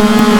Mm-hmm.